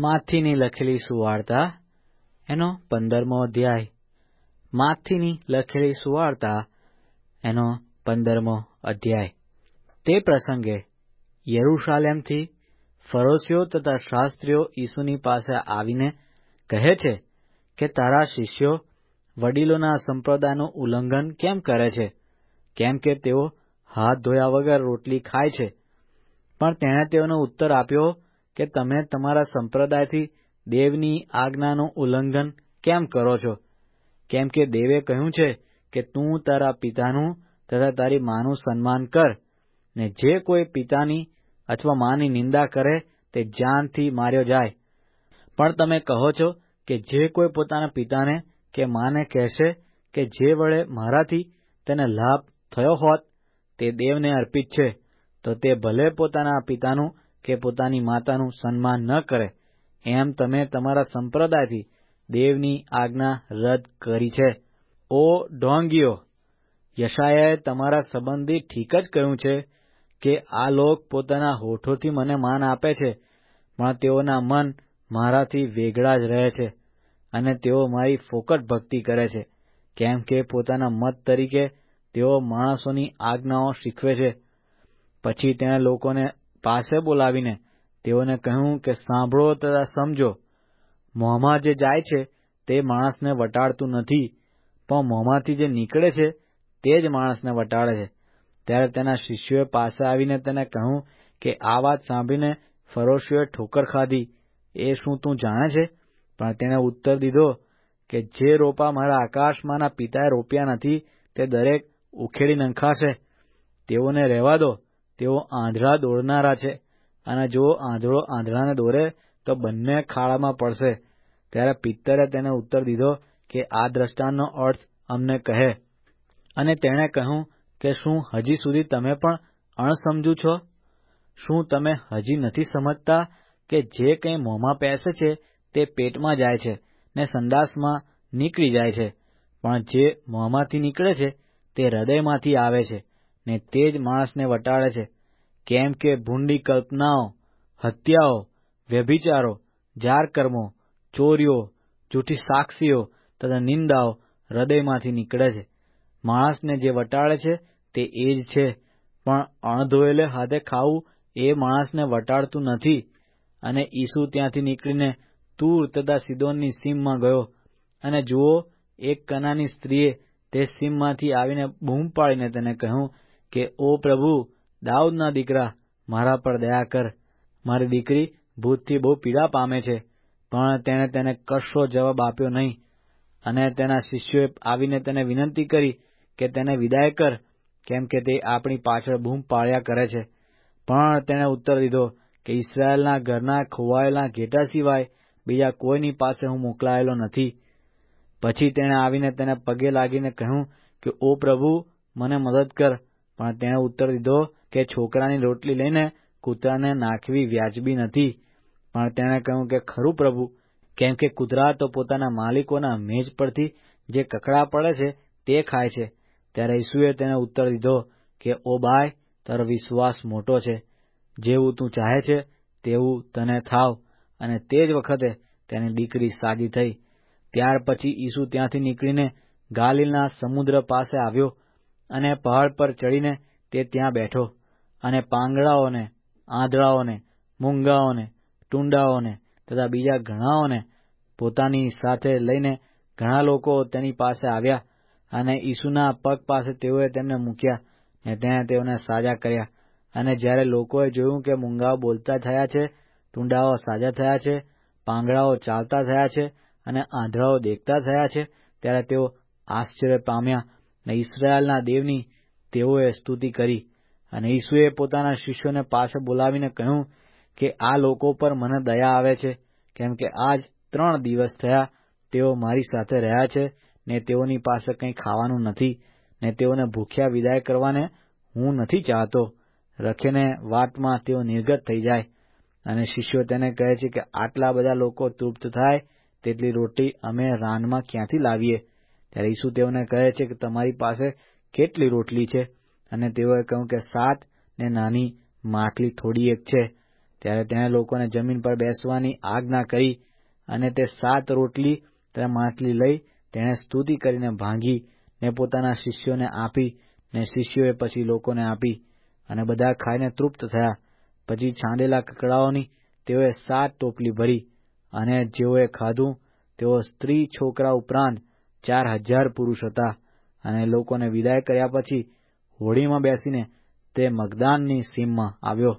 માથીની લખેલી સુવાર્તા, એનો પંદરમો અધ્યાય. માથીની લખેલી સુવાર્તા, એનો પંદરમો અધ્યાય. તે પ્રસંગે યરૂશાલેમથી ફરોશીઓ તથા શાસ્ત્રીઓ ઈસુની પાસે આવીને કહે છે કે, તારા શિષ્યો વડીલોના સંપ્રદાયનું ઉલ્લંઘન કેમ કરે છે? કેમ કે તેઓ હાથ ધોયા વગર રોટલી ખાય છે. પણ તેણે તેઓનો ઉત્તર આપ્યો કે તમે તમારા સંપ્રદાયથી દેવની આજ્ઞાનું ઉલ્લંઘન કેમ કરો છો? કેમ કે દેવે કહ્યું છે કે તું તારા પિતાનું તથા તારી માનું સન્માન કર ને જે કોઈ પિતાની અથવા માની નિંદા કરે તે જાનથી માર્યો જાય. પણ તમે કહો છો કે જે કોઈ પોતાના પિતાને કે માને કહેશે કે જે વડે મારાથી તેને લાભ થયો હોત તે દેવને અર્પિત છે, તો તે ભલે પોતાના પિતાનું કે પોતાની માતાનું સન્માન ન કરે, એમ તમે તમારા સંપ્રદાયથી દેવની આજ્ઞા રદ કરી છે. ઓ ઢોંગીઓ, યશાયાએ તમારા સંબંધી ઠીક જ કહ્યું છે કે આ લોક પોતાના હોઠોથી મને માન આપે છે, પણ તેઓના મન મારાથી વેગળા જ રહે છે અને તેઓ મારી ફોકટ ભક્તિ કરે છે, કેમ કે પોતાના મત તરીકે તેઓ માણસોની આજ્ઞાઓ શીખવે છે. પછી તેણે લોકોને પાસે બોલાવીને તેઓને કહ્યું કે સાંભળો તથા સમજો. મોંમાં જે જાય છે તે માણસને વટાડતું નથી, પણ મોંમાંથી જે નીકળે છે તે જ માણસને વટાડે છે. ત્યારે તેના શિષ્યોએ પાસે આવીને તેને કહ્યું કે આ વાત સાંભળીને ફરોશીઓએ ઠોકર ખાધી. એ શું તું જાણે છે? પણ તેણે ઉત્તર દીધો કે જે રોપા મારા આકાશમાંના પિતાએ રોપ્યા નથી તે દરેક ઉખેડી નંખાશે તેઓને રહેવા દો. તેઓ આંધળા દોડનારા છે. અને જો આંધળો આંધળાને દોરે, તો બંને ખાડામાં પડશે. ત્યારે પિત્તરે તેને ઉત્તર દીધો કે, આ દ્રષ્ટાંતનો અર્થ અમને કહે. અને તેણે કહ્યું કે, શું હજી સુધી તમે પણ અણસમજુ છો? શું તમે હજી નથી સમજતા કે જે કંઈ મોંમાં પેસે છે, તે પેટમાં જાય છે ને સંદાસમાં નીકળી જાય છે? પણ જે મોંમાંથી નીકળે છે, તે હૃદયમાંથી આવે છે. ને તે જ માણસને વટાડે છે. કેમ કે ભૂંડી કલ્પનાઓ, હત્યાઓ, વ્યભિચારો, જારકર્મો, ચોરીઓ, જૂઠી સાક્ષીઓ તથા નિંદાઓ હૃદયમાંથી નીકળે છે. માણસને જે વટાળે છે તે એ જ છે. પણ અણધોયેલે હાથે ખાવું એ માણસને વટાળતું નથી. અને ઈસુ ત્યાંથી નીકળીને તૂર તથા સિદોનની સીમમાં ગયો. અને જુઓ, એક કનાની સ્ત્રીએ તે સીમમાંથી આવીને બૂમ પાડીને તેને કહ્યું કે, ઓ પ્રભુ, દાઉદના દીકરા, મારા પર દયા કર. મારી દીકરી ભૂતથી બહુ પીડા પામે છે, પણ તેણે તેને કશો જવાબ આપ્યો નહીં. અને તેના શિષ્યોએ આવીને તેને વિનંતી કરી કે તેને વિદાય કર, કેમ કે તે આપણી પાછળ બૂમ પાળ્યા કરે છે. પણ તેણે ઉત્તર દીધો કે, ઇસરાયેલના ઘરના ખોવાયેલા ઘેટા સિવાય બીજા કોઈની પાસે હું મોકલાયેલો નથી. પછી તેણે આવીને તેને પગે લાગીને કહ્યું કે, ઓ પ્રભુ, મને મદદ કર. પણ તેણે ઉત્તર દીધો કે છોકરાની રોટલી લઈને કૂતરાને નાખવી વ્યાજબી નથી. પણ તેણે કહ્યું કે, ખરું પ્રભુ, કેમ કે કૂતરા તો પોતાના માલિકોના મેજ પરથી જે કકડા પડે છે તે ખાય છે. ત્યારે ઈસુએ તેને ઉત્તર દીધો કે, ઓ બાય, તારો વિશ્વાસ મોટો છે. જેવું તું ચાહે છે, તેવું તને થાવ. અને તે જ વખતે તેની દીકરી સાજી થઈ. ત્યાર પછી ઈસુ ત્યાંથી નીકળીને ગાલિલના સમુદ્ર પાસે આવ્યો અને પહાડ પર ચડીને તે ત્યાં બેઠો અને પાંગડાઓને, આંધળાઓને, મૂંગાઓને, ટુંડાઓને તથા બીજા ઘણાઓને પોતાની સાથે લઈને ઘણા લોકો તેની પાસે આવ્યા અને ઈસુના પગ પાસે તેઓએ તેમને મૂક્યા ને તેણે તેઓને સાજા કર્યા. અને જ્યારે લોકોએ જોયું કે મૂંગાઓ બોલતા થયા છે, ટુંડાઓ સાજા થયા છે, પાંગડાઓ ચાલતા થયા છે અને આંધળાઓ દેખતા થયા છે, ત્યારે તેઓ આશ્ચર્ય પામ્યા ને ઇસરાયેલના દેવની તેઓએ સ્તુતિ કરી. અને ઈસુએ પોતાના શિષ્યોને પાસે બોલાવીને કહ્યું કે આ લોકો પર મને દયા આવે છે, કેમ કે આજ ત્રણ દિવસ થયા તેઓ મારી સાથે રહ્યા છે, ને તેઓની પાસે કંઈ ખાવાનું નથી, ને તેઓને ભૂખ્યા વિદાય કરવાને હું નથી ચાહતો. રખીને વાતમાં તેઓ નિર્ગત થઈ જાય. અને શિષ્યો તેને કહે છે કે આટલા બધા લોકો તૃપ્ત થાય, તેટલી રોટી અમે રાનમાં ક્યાંથી લાવીએ? ત્યારે ઈસુ તેઓને કહે છે કે તમારી પાસે કેટલી રોટલી છે? અને તેઓએ કહ્યું કે સાત ને નાની માટલી થોડી એક છે. ત્યારે તેણે લોકોને જમીન પર બેસવાની આજ્ઞા કરી અને તે સાત રોટલી તથા માછલી લઈ તેણે સ્તુતિ કરીને ભાંગી ને પોતાના શિષ્યોને આપી ને શિષ્યોએ પછી લોકોને આપી અને બધા ખાઈને તૃપ્ત થયા. પછી છાંડેલા કકડાઓની તેઓએ સાત ટોપલી ભરી અને જેઓએ ખાધું તેઓ સ્ત્રી છોકરા ઉપરાંત ચાર હજાર પુરુષ હતા અને લોકોને વિદાય કર્યા પછી હોડીમાં બેસીને તે મગદાનની સીમમાં આવ્યો.